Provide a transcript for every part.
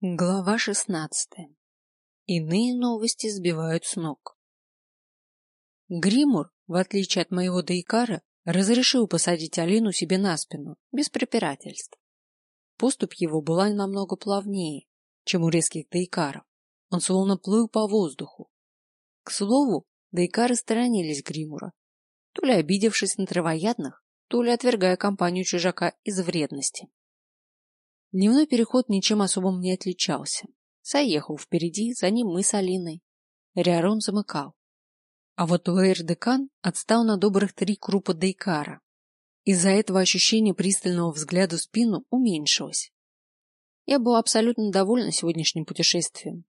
Глава шестнадцатая. Иные новости сбивают с ног. Гримур, в отличие от моего Дейкара, разрешил посадить Алину себе на спину, без препирательств. Поступь его была намного плавнее, чем у резких Дейкаров. Он словно плыл по воздуху. К слову, Дейкары сторонились Гримура, то ли обидевшись на травоядных, то ли отвергая компанию чужака из вредности. Дневной переход ничем особым не отличался. Сай впереди, за ним мы с Алиной. Риарон замыкал. А вот Лейр-декан отстал на добрых три крупа Дейкара. Из-за этого ощущение пристального взгляда в спину уменьшилось. Я была абсолютно довольна сегодняшним путешествием.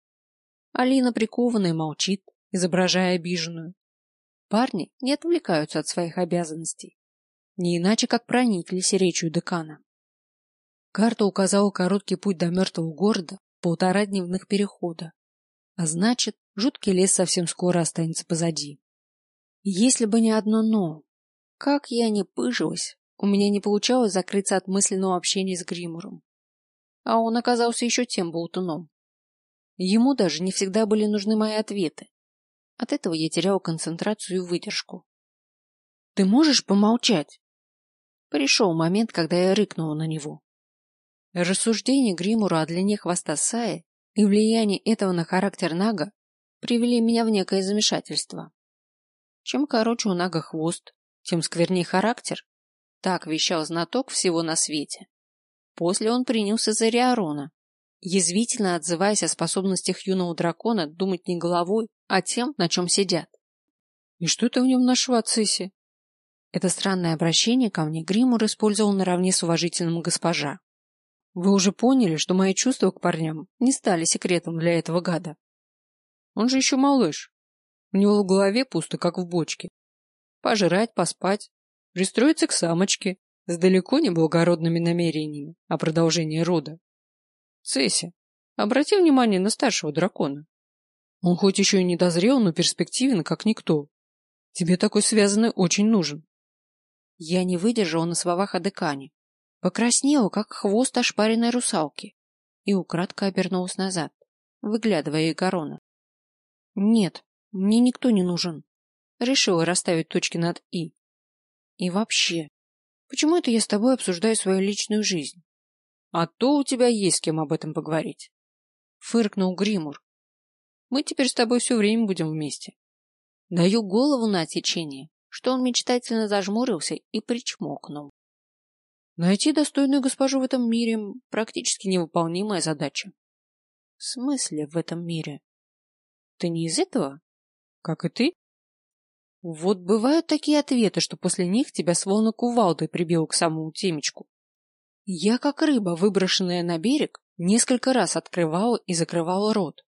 Алина прикованная молчит, изображая обиженную. Парни не отвлекаются от своих обязанностей. Не иначе, как прониклись речью декана. Карта указала короткий путь до мертвого города, полтора дневных перехода. А значит, жуткий лес совсем скоро останется позади. Если бы не одно «но». Как я не пыжилась, у меня не получалось закрыться от мысленного общения с Гримуром. А он оказался еще тем болтуном. Ему даже не всегда были нужны мои ответы. От этого я теряла концентрацию и выдержку. — Ты можешь помолчать? Пришел момент, когда я рыкнула на него. Рассуждения Гримура о длине хвоста Саи и влияние этого на характер Нага привели меня в некое замешательство. Чем короче у Нага хвост, тем сквернее характер. Так вещал знаток всего на свете. После он принялся за Риарона, язвительно отзываясь о способностях юного дракона думать не головой, а тем, на чем сидят. И что ты в нем нашла, Цесси? Это странное обращение ко мне Гримур использовал наравне с уважительным госпожа. Вы уже поняли, что мои чувства к парням не стали секретом для этого гада. Он же еще малыш. У него в голове пусто, как в бочке. Пожрать, поспать, пристроиться к самочке с далеко не благородными намерениями о продолжении рода. Цесси, обрати внимание на старшего дракона. Он хоть еще и не дозрел, но перспективен, как никто. Тебе такой связанный очень нужен. Я не выдержала на словах о декане Покраснела, как хвост ошпаренной русалки, и украдко обернулась назад, выглядывая Игорона. Нет, мне никто не нужен. Решила расставить точки над «и». И вообще, почему это я с тобой обсуждаю свою личную жизнь? А то у тебя есть с кем об этом поговорить. Фыркнул Гримур. Мы теперь с тобой все время будем вместе. Даю голову на отсечение, что он мечтательно зажмурился и причмокнул. Найти достойную госпожу в этом мире – практически невыполнимая задача. В смысле в этом мире? Ты не из этого? Как и ты? Вот бывают такие ответы, что после них тебя словно кувалдой прибило к самому темечку. Я, как рыба, выброшенная на берег, несколько раз открывала и закрывала рот.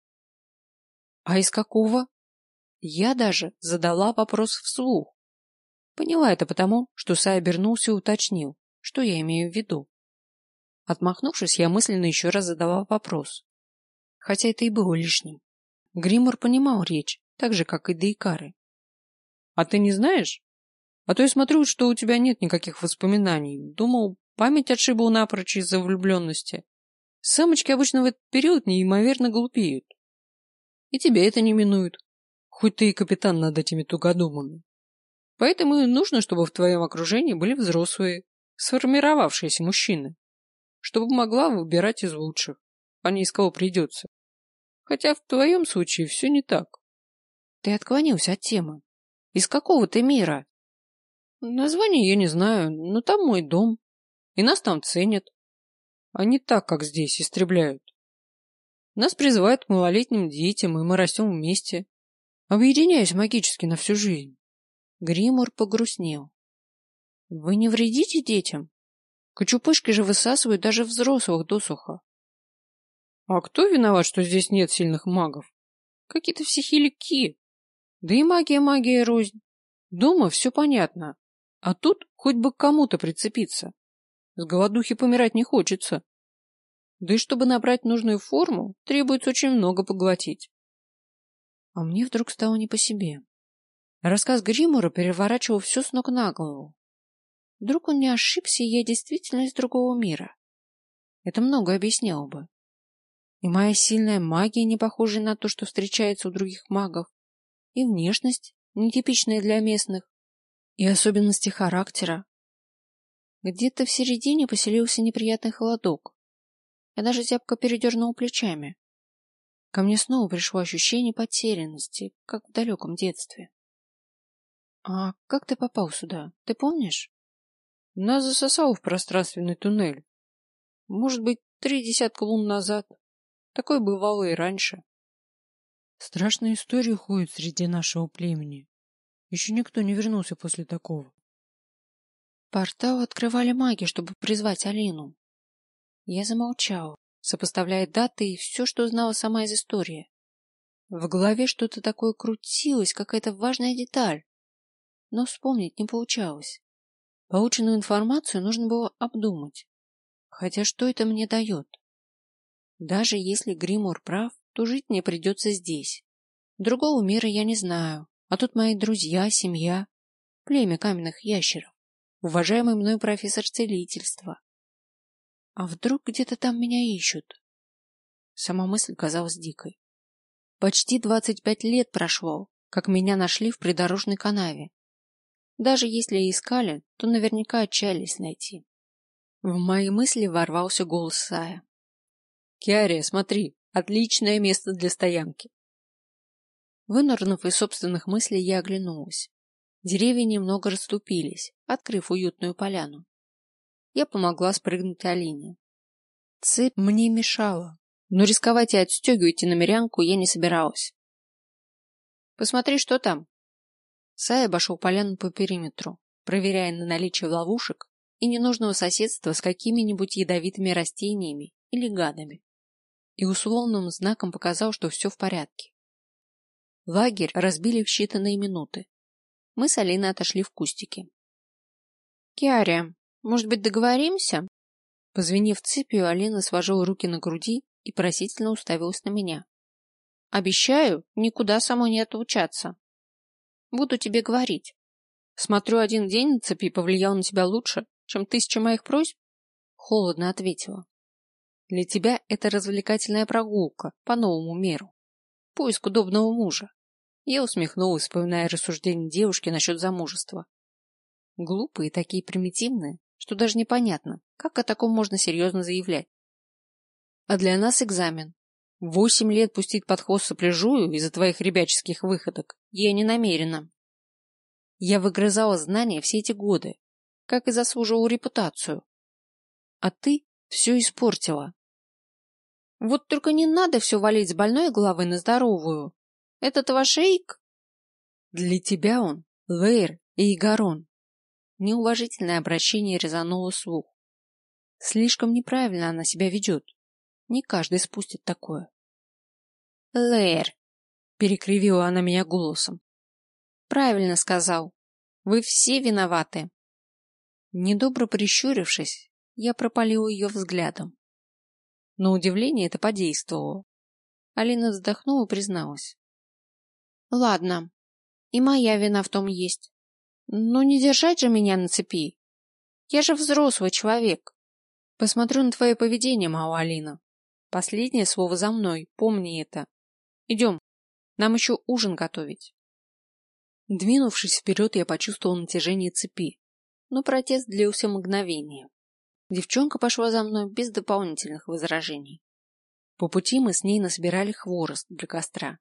А из какого? Я даже задала вопрос вслух. Поняла это потому, что Сай обернулся и уточнил. Что я имею в виду? Отмахнувшись, я мысленно еще раз задала вопрос. Хотя это и было лишним. Гримор понимал речь, так же, как и Дейкары. — А ты не знаешь? А то я смотрю, что у тебя нет никаких воспоминаний. Думал, память отшибла напрочь из-за влюбленности. Самочки обычно в этот период неимоверно глупеют. И тебя это не минует, хоть ты и капитан над этими тугодумами. Поэтому и нужно, чтобы в твоем окружении были взрослые, сформировавшиеся мужчины, чтобы могла выбирать из лучших, а не из кого придется. Хотя в твоем случае все не так. Ты отклонился от темы. Из какого ты мира? Название я не знаю, но там мой дом. И нас там ценят. А не так, как здесь, истребляют. Нас призывают к малолетним детям, и мы растем вместе, объединяясь магически на всю жизнь. Гримур погрустнел. Вы не вредите детям? Кочупышки же высасывают даже взрослых досуха. А кто виноват, что здесь нет сильных магов? Какие-то все хилики. Да и магия магия рознь. Дома все понятно. А тут хоть бы к кому-то прицепиться. С голодухи помирать не хочется. Да и чтобы набрать нужную форму, требуется очень много поглотить. А мне вдруг стало не по себе. Рассказ Гримура переворачивал все с ног на голову. Вдруг он не ошибся, и я действительно из другого мира. Это много объясняло бы. И моя сильная магия, не похожая на то, что встречается у других магов, и внешность, нетипичная для местных, и особенности характера. Где-то в середине поселился неприятный холодок. Я даже зябко передернул плечами. Ко мне снова пришло ощущение потерянности, как в далеком детстве. — А как ты попал сюда, ты помнишь? — Нас засосало в пространственный туннель. Может быть, три десятка лун назад. Такое бывало и раньше. Страшная история ходит среди нашего племени. Еще никто не вернулся после такого. Портал открывали маги, чтобы призвать Алину. Я замолчала, сопоставляя даты и все, что знала сама из истории. В голове что-то такое крутилось, какая-то важная деталь. Но вспомнить не получалось. Полученную информацию нужно было обдумать. Хотя что это мне дает? Даже если Гримур прав, то жить мне придется здесь. Другого мира я не знаю, а тут мои друзья, семья, племя каменных ящеров, уважаемый мной профессор целительства. А вдруг где-то там меня ищут? Сама мысль казалась дикой. Почти двадцать пять лет прошло, как меня нашли в придорожной канаве. Даже если и искали, то наверняка отчаялись найти. В мои мысли ворвался голос Сая. «Киария, смотри, отличное место для стоянки!» Вынырнув из собственных мыслей, я оглянулась. Деревья немного расступились, открыв уютную поляну. Я помогла спрыгнуть Алине. Цепь мне мешала, но рисковать и отстегивать и намерянку я не собиралась. «Посмотри, что там!» Сай обошел поляну по периметру, проверяя на наличие ловушек и ненужного соседства с какими-нибудь ядовитыми растениями или гадами. И условным знаком показал, что все в порядке. Лагерь разбили в считанные минуты. Мы с Алиной отошли в кустики. «Киария, может быть, договоримся?» Позвенев цепью, Алина сложила руки на груди и просительно уставилась на меня. «Обещаю никуда самой не отлучаться. Буду тебе говорить. Смотрю, один день на цепи повлиял на тебя лучше, чем тысяча моих просьб? Холодно ответила. Для тебя это развлекательная прогулка по новому миру. Поиск удобного мужа. Я усмехнулась, вспоминая рассуждения девушки насчет замужества. Глупые, такие примитивные, что даже непонятно, как о таком можно серьезно заявлять. А для нас экзамен. Восемь лет пустить под хвост сопляжую из-за твоих ребяческих выходок я не намерена. Я выгрызала знания все эти годы, как и заслуживал репутацию. А ты все испортила. Вот только не надо все валить с больной головы на здоровую. Этот ваш Эйк? Для тебя он Лейр и Игарон. Неуважительное обращение резануло слух. Слишком неправильно она себя ведет. Не каждый спустит такое. Лейр, перекривила она меня голосом. Правильно сказал. Вы все виноваты. Недобро прищурившись, я пропалил ее взглядом. На удивление это подействовало. Алина вздохнула и призналась. Ладно, и моя вина в том есть. Но не держать же меня на цепи. Я же взрослый человек. Посмотрю на твое поведение, мало Алина. Последнее слово за мной, помни это. Идем, нам еще ужин готовить. Двинувшись вперед, я почувствовал натяжение цепи но протест длился мгновение. Девчонка пошла за мной без дополнительных возражений. По пути мы с ней насобирали хворост для костра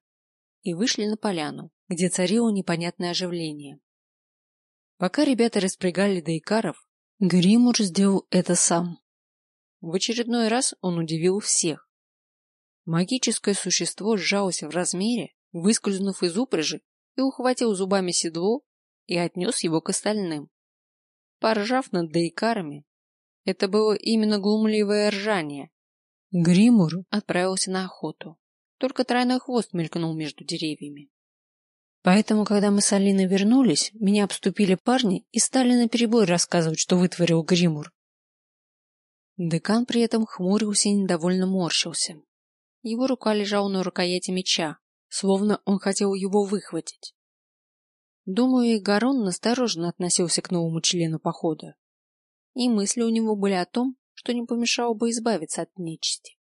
и вышли на поляну, где царило непонятное оживление. Пока ребята распрягали дейкаров, Гримур сделал это сам. В очередной раз он удивил всех. Магическое существо сжалось в размере, выскользнув из упряжи, и ухватил зубами седло и отнес его к остальным поржав над дейкарами. Это было именно глумливое ржание. Гримур отправился на охоту. Только тройной хвост мелькнул между деревьями. Поэтому, когда мы с Алиной вернулись, меня обступили парни и стали наперебой рассказывать, что вытворил Гримур. Декан при этом хмурился и недовольно морщился. Его рука лежала на рукояти меча, словно он хотел его выхватить. Думаю, и Гарон настороженно относился к новому члену похода. И мысли у него были о том, что не помешало бы избавиться от нечисти.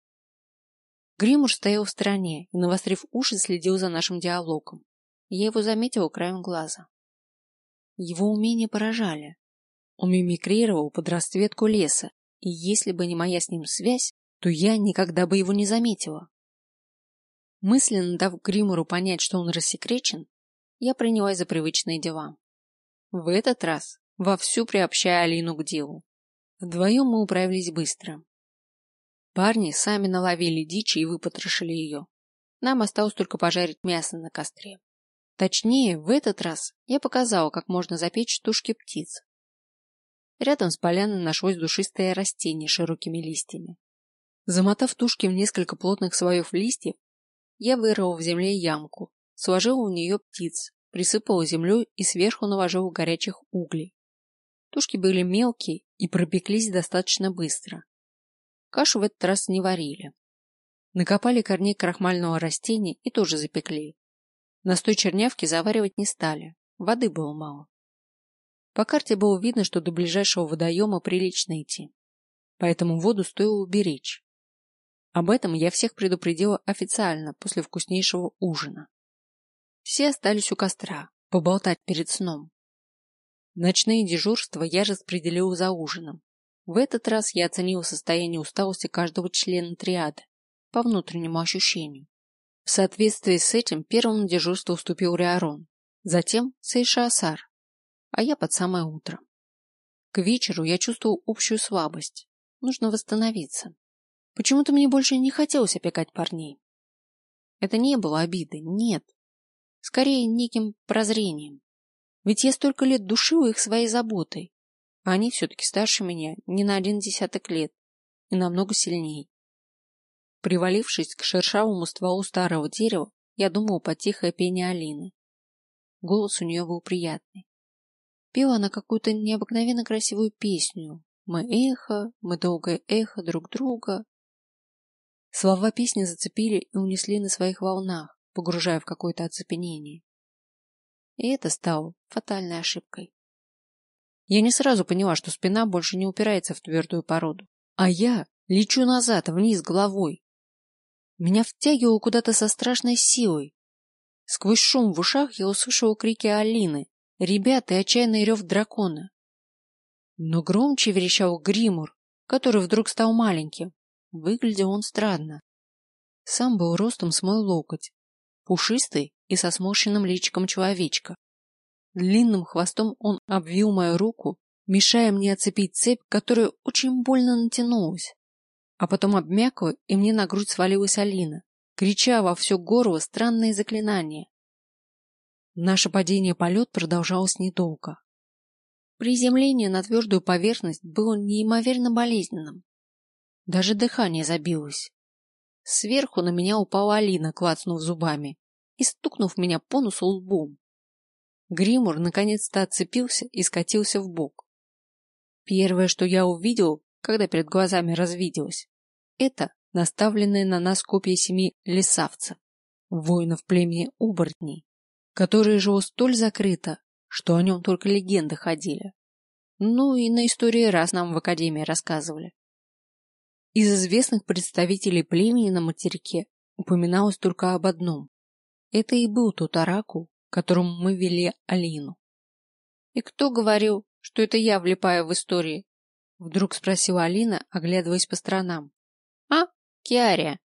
Гримур стоял в стороне и, навострив уши, следил за нашим диалогом. Я его заметила краем глаза. Его умения поражали. Он мимикрировал под расцветку леса, и если бы не моя с ним связь, то я никогда бы его не заметила. Мысленно дав Гримору понять, что он рассекречен, я принялась за привычные дела. В этот раз вовсю приобщая Алину к делу. Вдвоем мы управились быстро. Парни сами наловили дичи и выпотрошили ее. Нам осталось только пожарить мясо на костре. Точнее, в этот раз я показала, как можно запечь тушки птиц. Рядом с поляной нашлось душистое растение с широкими листьями. Замотав тушки в несколько плотных слоев листьев, я вырыла в земле ямку, сложила в нее птиц, присыпала землей и сверху наложила горячих углей. Тушки были мелкие и пропеклись достаточно быстро. Кашу в этот раз не варили. Накопали корней крахмального растения и тоже запекли. Настой чернявки заваривать не стали, воды было мало. По карте было видно, что до ближайшего водоема прилично идти, поэтому воду стоило уберечь. Об этом я всех предупредила официально после вкуснейшего ужина. Все остались у костра, поболтать перед сном. Ночные дежурства я распределил за ужином. В этот раз я оценил состояние усталости каждого члена триады по внутреннему ощущению. В соответствии с этим первым дежурство уступил Риарон, затем Сейшаасар, а я под самое утро. К вечеру я чувствовал общую слабость. Нужно восстановиться. Почему-то мне больше не хотелось опекать парней. Это не было обидой, нет. Скорее, неким прозрением. Ведь я столько лет душила их своей заботой, а они все-таки старше меня не на один десяток лет и намного сильнее. Привалившись к шершавому стволу старого дерева, я думала по тихое пение Алины. Голос у нее был приятный. Пела она какую-то необыкновенно красивую песню. Мы эхо, мы долгое эхо друг друга. Слова песни зацепили и унесли на своих волнах, погружая в какое-то оцепенение. И это стало фатальной ошибкой. Я не сразу поняла, что спина больше не упирается в твердую породу, а я лечу назад, вниз головой. Меня втягивало куда-то со страшной силой. Сквозь шум в ушах я услышала крики Алины, ребят и отчаянный рев дракона. Но громче верещал Гримур, который вдруг стал маленьким. Выглядел он странно. Сам был ростом с мой локоть, пушистый и со сморщенным личиком человечка. Длинным хвостом он обвил мою руку, мешая мне оцепить цепь, которая очень больно натянулась. А потом обмякла, и мне на грудь свалилась Алина, крича во все горло странные заклинания. Наше падение-полет продолжалось недолго. Приземление на твердую поверхность было неимоверно болезненным. Даже дыхание забилось. Сверху на меня упала Алина, клацнув зубами и стукнув меня по носу лбом. Гримур наконец-то отцепился и скатился в бок. Первое, что я увидел, когда перед глазами развиделось, это наставленные на нас копья семи лесавцев, воинов племени оборотней, которые жило столь закрыто, что о нем только легенды ходили. Ну и на истории раз нам в академии рассказывали. Из известных представителей племени на материке упоминалось только об одном. Это и был тот оракул, которому мы вели Алину. И кто говорил, что это я влипаю в истории? Вдруг спросила Алина, оглядываясь по сторонам. А, Киария.